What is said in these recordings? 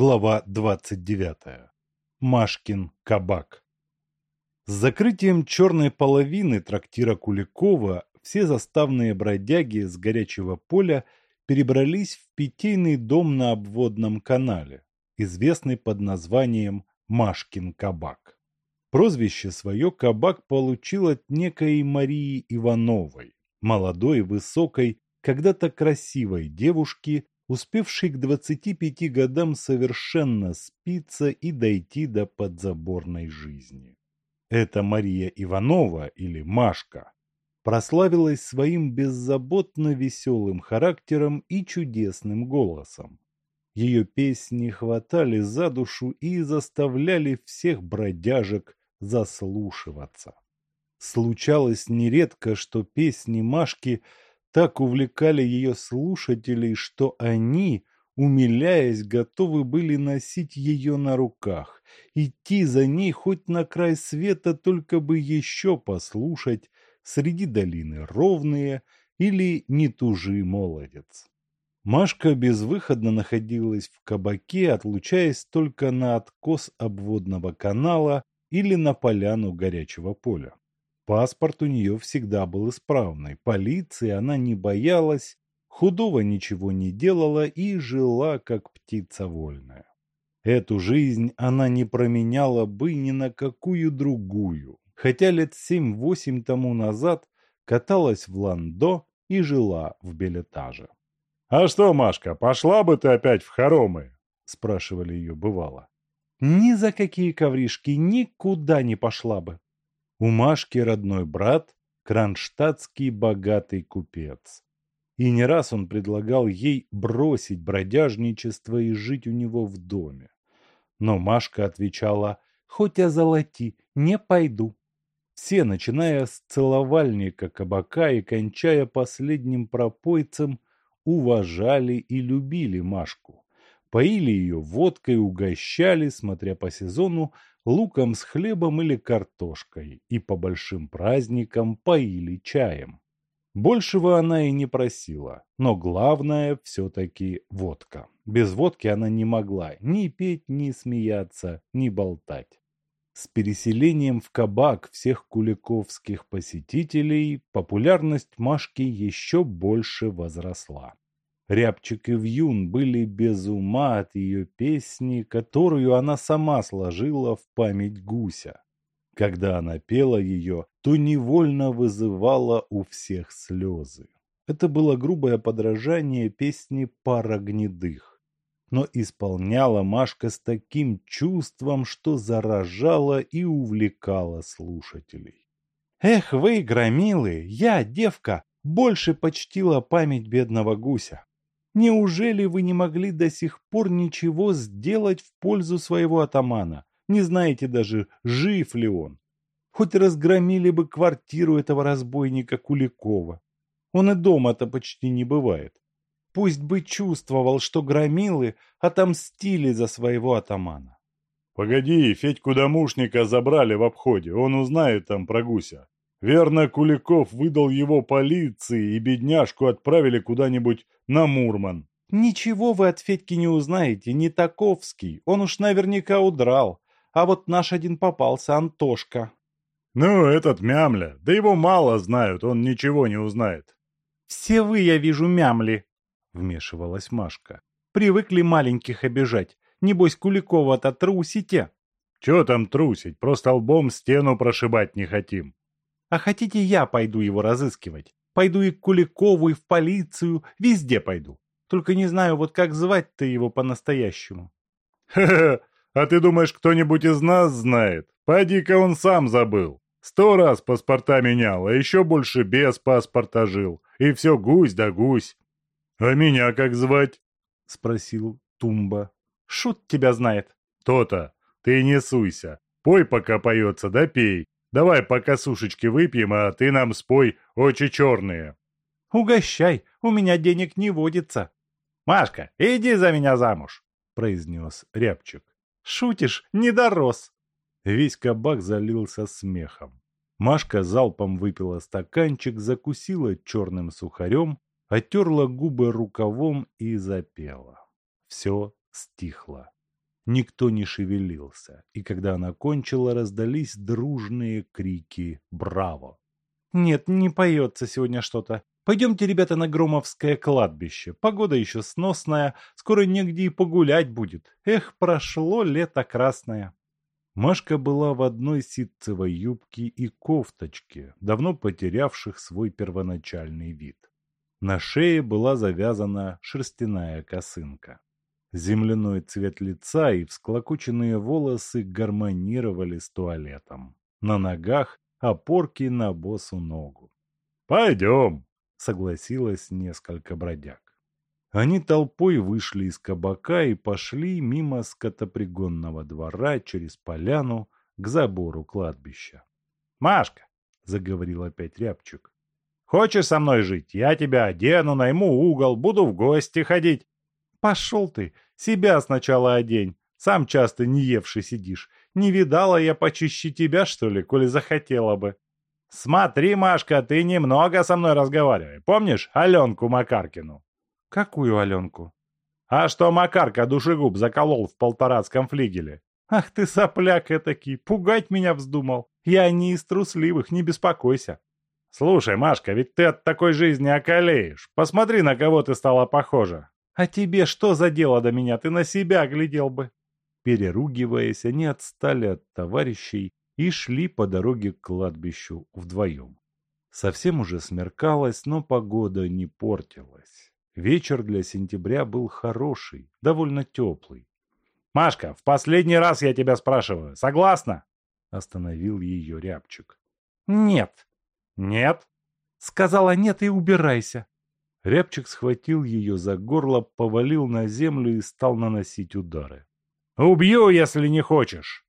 Глава 29. Машкин кабак. С закрытием черной половины трактира Куликова все заставные бродяги с горячего поля перебрались в питейный дом на обводном канале, известный под названием Машкин кабак. Прозвище свое кабак получил от некой Марии Ивановой, молодой, высокой, когда-то красивой девушки, успевший к 25 годам совершенно спиться и дойти до подзаборной жизни. Эта Мария Иванова или Машка прославилась своим беззаботно веселым характером и чудесным голосом. Ее песни хватали за душу и заставляли всех бродяжек заслушиваться. Случалось нередко, что песни Машки – так увлекали ее слушателей, что они, умиляясь, готовы были носить ее на руках, идти за ней хоть на край света, только бы еще послушать среди долины ровные или не тужи молодец. Машка безвыходно находилась в кабаке, отлучаясь только на откос обводного канала или на поляну горячего поля. Паспорт у нее всегда был исправный, полиции она не боялась, худого ничего не делала и жила, как птица вольная. Эту жизнь она не променяла бы ни на какую другую, хотя лет семь-восемь тому назад каталась в Ландо и жила в билетаже. «А что, Машка, пошла бы ты опять в хоромы?» – спрашивали ее бывало. «Ни за какие ковришки никуда не пошла бы», у Машки родной брат – кронштадтский богатый купец. И не раз он предлагал ей бросить бродяжничество и жить у него в доме. Но Машка отвечала «Хоть озолоти, не пойду». Все, начиная с целовальника кабака и кончая последним пропойцем, уважали и любили Машку. Поили ее водкой, угощали, смотря по сезону, луком с хлебом или картошкой и по большим праздникам поили чаем. Большего она и не просила, но главное все-таки водка. Без водки она не могла ни петь, ни смеяться, ни болтать. С переселением в кабак всех куликовских посетителей популярность Машки еще больше возросла. Рябчик и Вьюн были без ума от ее песни, которую она сама сложила в память гуся. Когда она пела ее, то невольно вызывала у всех слезы. Это было грубое подражание песни «Пара гнедых». Но исполняла Машка с таким чувством, что заражала и увлекала слушателей. «Эх вы, громилы, я, девка, больше почтила память бедного гуся. Неужели вы не могли до сих пор ничего сделать в пользу своего атамана? Не знаете даже, жив ли он? Хоть разгромили бы квартиру этого разбойника Куликова. Он и дома-то почти не бывает. Пусть бы чувствовал, что громилы отомстили за своего атамана. Погоди, Федьку-домушника забрали в обходе, он узнает там про гуся. Верно, Куликов выдал его полиции, и бедняжку отправили куда-нибудь на Мурман. Ничего вы от Федьки не узнаете, не таковский, он уж наверняка удрал. А вот наш один попался, Антошка. Ну, этот мямля, да его мало знают, он ничего не узнает. Все вы, я вижу, мямли, вмешивалась Машка. Привыкли маленьких обижать. Небось, Куликова-то трусите. Чего там трусить, просто лбом стену прошибать не хотим. А хотите, я пойду его разыскивать? Пойду и к Куликову, и в полицию, везде пойду. Только не знаю, вот как звать-то его по-настоящему. Ха-ха, а ты думаешь, кто-нибудь из нас знает? Пойди-ка он сам забыл. Сто раз паспорта менял, а еще больше без паспорта жил. И все гусь да гусь. А меня как звать? Спросил Тумба. Шут тебя знает. То-то. Ты не суйся. Пой, пока поется, да пей. Давай по косушечке выпьем, а ты нам спой «Очи черные». «Угощай, у меня денег не водится». «Машка, иди за меня замуж», — произнес Рябчик. «Шутишь, не дорос». Весь кабак залился смехом. Машка залпом выпила стаканчик, закусила черным сухарем, отерла губы рукавом и запела. Все стихло. Никто не шевелился, и когда она кончила, раздались дружные крики «Браво!». «Нет, не поется сегодня что-то. Пойдемте, ребята, на Громовское кладбище. Погода еще сносная, скоро негде и погулять будет. Эх, прошло лето красное». Машка была в одной ситцевой юбке и кофточке, давно потерявших свой первоначальный вид. На шее была завязана шерстяная косынка. Земляной цвет лица и всклокоченные волосы гармонировали с туалетом. На ногах опорки на босу ногу. «Пойдем!» — согласилось несколько бродяг. Они толпой вышли из кабака и пошли мимо скотопригонного двора через поляну к забору кладбища. «Машка!» — заговорил опять Рябчик. «Хочешь со мной жить? Я тебя одену, найму угол, буду в гости ходить. Пошел ты, себя сначала одень. Сам часто не евший сидишь. Не видала я почище тебя, что ли, коли захотела бы. Смотри, Машка, ты немного со мной разговаривай. Помнишь Аленку Макаркину? Какую Аленку? А что Макарка душегуб заколол в полторацком флигеле? Ах ты сопляк этакий, пугать меня вздумал. Я не из трусливых, не беспокойся. Слушай, Машка, ведь ты от такой жизни околеешь. Посмотри, на кого ты стала похожа. А тебе что за дело до меня? Ты на себя глядел бы. Переругиваясь, они отстали от товарищей и шли по дороге к кладбищу вдвоем. Совсем уже смеркалось, но погода не портилась. Вечер для сентября был хороший, довольно теплый. «Машка, в последний раз я тебя спрашиваю, согласна?» Остановил ее Рябчик. «Нет». «Нет?» «Сказала нет и убирайся». Рябчик схватил ее за горло, повалил на землю и стал наносить удары. «Убью, если не хочешь!»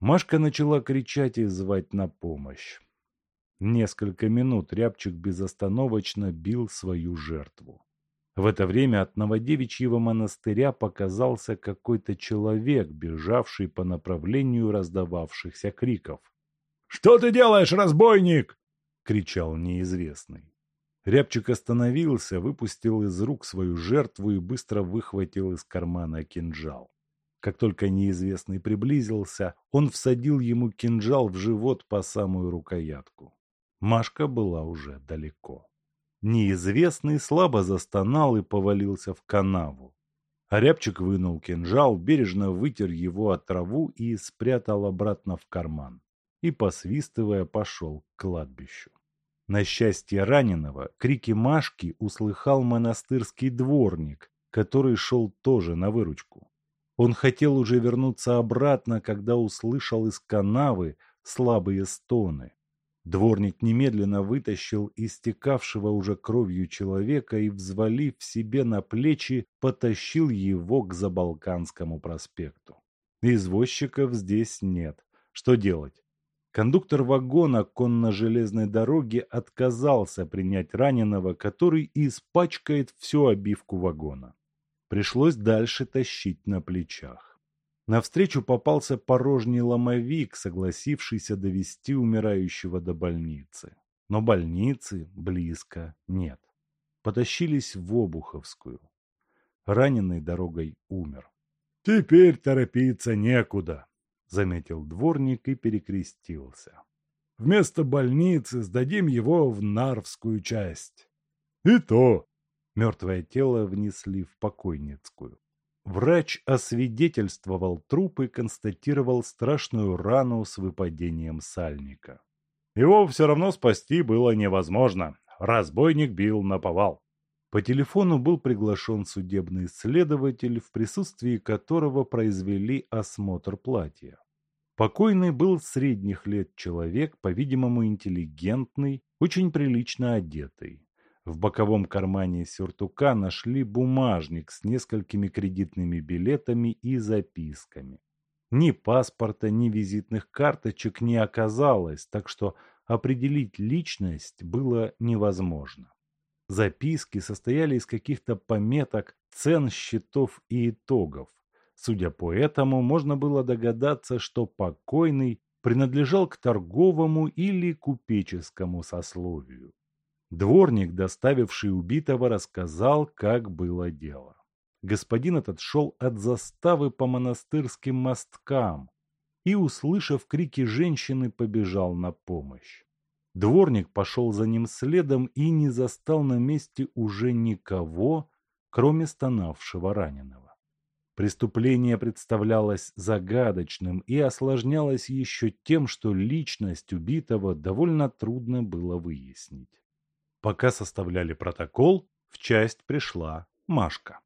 Машка начала кричать и звать на помощь. Несколько минут Рябчик безостановочно бил свою жертву. В это время от Новодевичьего монастыря показался какой-то человек, бежавший по направлению раздававшихся криков. «Что ты делаешь, разбойник?» — кричал неизвестный. Рябчик остановился, выпустил из рук свою жертву и быстро выхватил из кармана кинжал. Как только неизвестный приблизился, он всадил ему кинжал в живот по самую рукоятку. Машка была уже далеко. Неизвестный слабо застонал и повалился в канаву. Рябчик вынул кинжал, бережно вытер его от траву и спрятал обратно в карман. И, посвистывая, пошел к кладбищу. На счастье раненого крики Машки услыхал монастырский дворник, который шел тоже на выручку. Он хотел уже вернуться обратно, когда услышал из канавы слабые стоны. Дворник немедленно вытащил истекавшего уже кровью человека и, взвалив себе на плечи, потащил его к Забалканскому проспекту. Извозчиков здесь нет. Что делать? Кондуктор вагона конно-железной дороги отказался принять раненого, который испачкает всю обивку вагона. Пришлось дальше тащить на плечах. Навстречу попался порожний ломовик, согласившийся довести умирающего до больницы. Но больницы близко нет. Потащились в Обуховскую. Раненый дорогой умер. «Теперь торопиться некуда», заметил дворник и перекрестился. Вместо больницы сдадим его в Нарвскую часть. И то. Мертвое тело внесли в покойницкую. Врач освидетельствовал труп и констатировал страшную рану с выпадением сальника. Его все равно спасти было невозможно. Разбойник бил на повал. По телефону был приглашен судебный следователь, в присутствии которого произвели осмотр платья. Покойный был средних лет человек, по-видимому, интеллигентный, очень прилично одетый. В боковом кармане сюртука нашли бумажник с несколькими кредитными билетами и записками. Ни паспорта, ни визитных карточек не оказалось, так что определить личность было невозможно. Записки состояли из каких-то пометок, цен, счетов и итогов. Судя по этому, можно было догадаться, что покойный принадлежал к торговому или купеческому сословию. Дворник, доставивший убитого, рассказал, как было дело. Господин этот шел от заставы по монастырским мосткам и, услышав крики женщины, побежал на помощь. Дворник пошел за ним следом и не застал на месте уже никого, кроме стонавшего раненого. Преступление представлялось загадочным и осложнялось еще тем, что личность убитого довольно трудно было выяснить. Пока составляли протокол, в часть пришла Машка.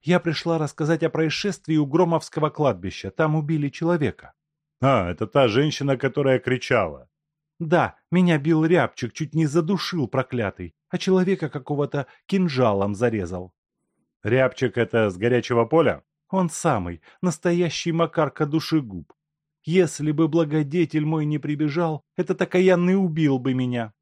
«Я пришла рассказать о происшествии у Громовского кладбища. Там убили человека». «А, это та женщина, которая кричала». «Да, меня бил рябчик, чуть не задушил проклятый, а человека какого-то кинжалом зарезал». «Рябчик это с горячего поля?» «Он самый, настоящий Макарка душегуб. Если бы благодетель мой не прибежал, этот окаянный убил бы меня».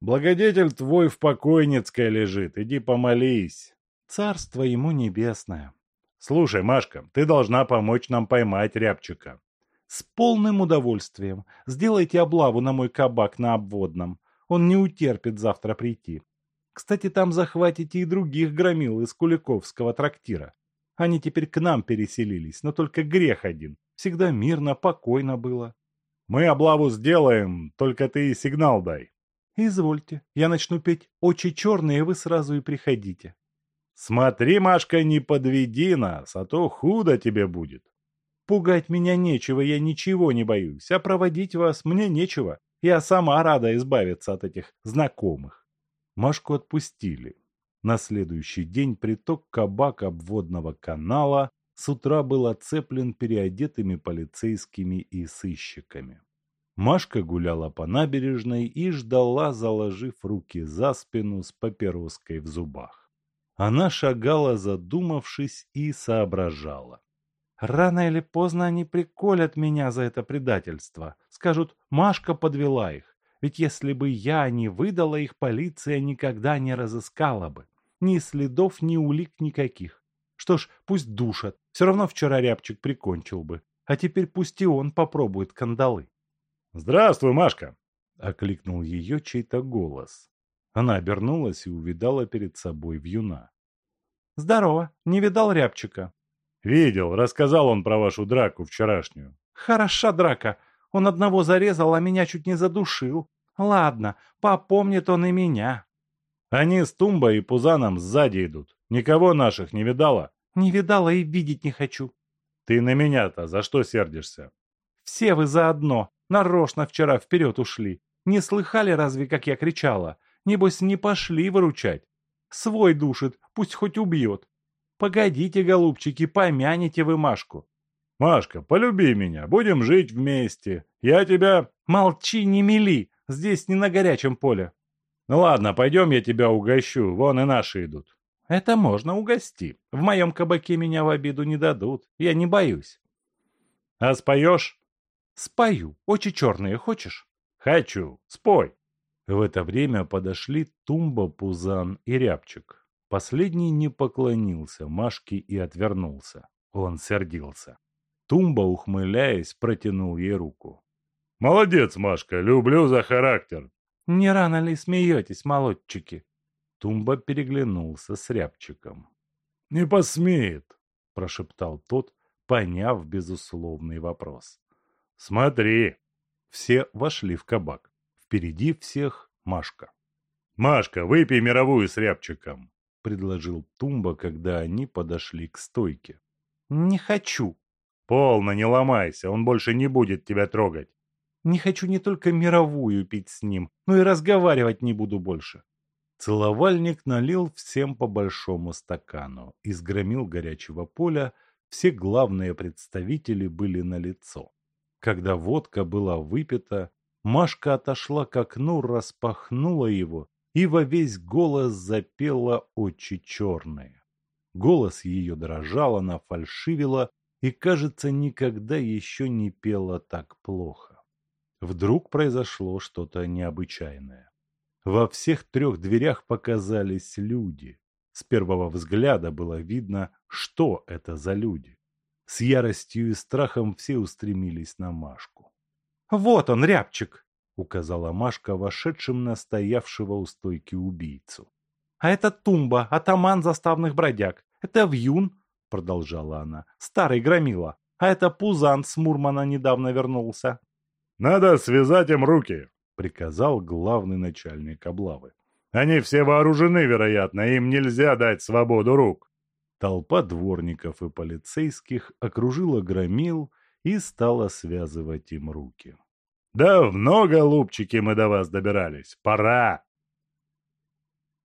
Благодетель твой в покойницкой лежит, иди помолись. Царство ему небесное. Слушай, Машка, ты должна помочь нам поймать рябчика. С полным удовольствием. Сделайте облаву на мой кабак на обводном. Он не утерпит завтра прийти. Кстати, там захватите и других громил из Куликовского трактира. Они теперь к нам переселились, но только грех один. Всегда мирно, покойно было. Мы облаву сделаем, только ты сигнал дай. «Извольте, я начну петь «Очи черные», вы сразу и приходите». «Смотри, Машка, не подведи нас, а то худо тебе будет». «Пугать меня нечего, я ничего не боюсь, а проводить вас мне нечего. Я сама рада избавиться от этих знакомых». Машку отпустили. На следующий день приток кабак обводного канала с утра был оцеплен переодетыми полицейскими и сыщиками. Машка гуляла по набережной и ждала, заложив руки за спину с папироской в зубах. Она шагала, задумавшись, и соображала. «Рано или поздно они приколят меня за это предательство. Скажут, Машка подвела их. Ведь если бы я не выдала их, полиция никогда не разыскала бы. Ни следов, ни улик никаких. Что ж, пусть душат. Все равно вчера рябчик прикончил бы. А теперь пусть и он попробует кандалы. «Здравствуй, Машка!» — окликнул ее чей-то голос. Она обернулась и увидала перед собой вьюна. «Здорово! Не видал рябчика?» «Видел. Рассказал он про вашу драку вчерашнюю». «Хороша драка. Он одного зарезал, а меня чуть не задушил. Ладно, попомнит он и меня». «Они с Тумбой и Пузаном сзади идут. Никого наших не видала?» «Не видала и видеть не хочу». «Ты на меня-то за что сердишься?» «Все вы заодно. Нарочно вчера вперед ушли. Не слыхали разве, как я кричала? Небось, не пошли выручать. Свой душит, пусть хоть убьет. Погодите, голубчики, помяните вы Машку. Машка, полюби меня, будем жить вместе. Я тебя... Молчи, не мели, здесь не на горячем поле. Ну ладно, пойдем я тебя угощу, вон и наши идут. Это можно угости. В моем кабаке меня в обиду не дадут, я не боюсь. А споешь? Спою. Очи черные хочешь? Хочу. Спой. В это время подошли Тумба, Пузан и Рябчик. Последний не поклонился Машке и отвернулся. Он сердился. Тумба, ухмыляясь, протянул ей руку. «Молодец, Машка, люблю за характер!» «Не рано ли смеетесь, молодчики?» Тумба переглянулся с Рябчиком. «Не посмеет!» – прошептал тот, поняв безусловный вопрос. «Смотри!» Все вошли в кабак. Впереди всех Машка. «Машка, выпей мировую с рябчиком!» — предложил Тумба, когда они подошли к стойке. «Не хочу!» «Полно, не ломайся, он больше не будет тебя трогать!» «Не хочу не только мировую пить с ним, но и разговаривать не буду больше!» Целовальник налил всем по большому стакану. Из громил горячего поля все главные представители были на лицо. Когда водка была выпита, Машка отошла к окну, распахнула его и во весь голос запела «Очи черные». Голос ее дрожал, она фальшивила и, кажется, никогда еще не пела так плохо. Вдруг произошло что-то необычайное. Во всех трех дверях показались люди. С первого взгляда было видно, что это за люди. С яростью и страхом все устремились на Машку. «Вот он, рябчик!» — указала Машка вошедшим на стоявшего у стойки убийцу. «А это Тумба, атаман заставных бродяг. Это Вьюн. — продолжала она. «Старый громила. А это Пузан с Мурмана недавно вернулся». «Надо связать им руки», — приказал главный начальник облавы. «Они все вооружены, вероятно, им нельзя дать свободу рук». Толпа дворников и полицейских окружила громил и стала связывать им руки. «Давно, голубчики, мы до вас добирались. Пора!»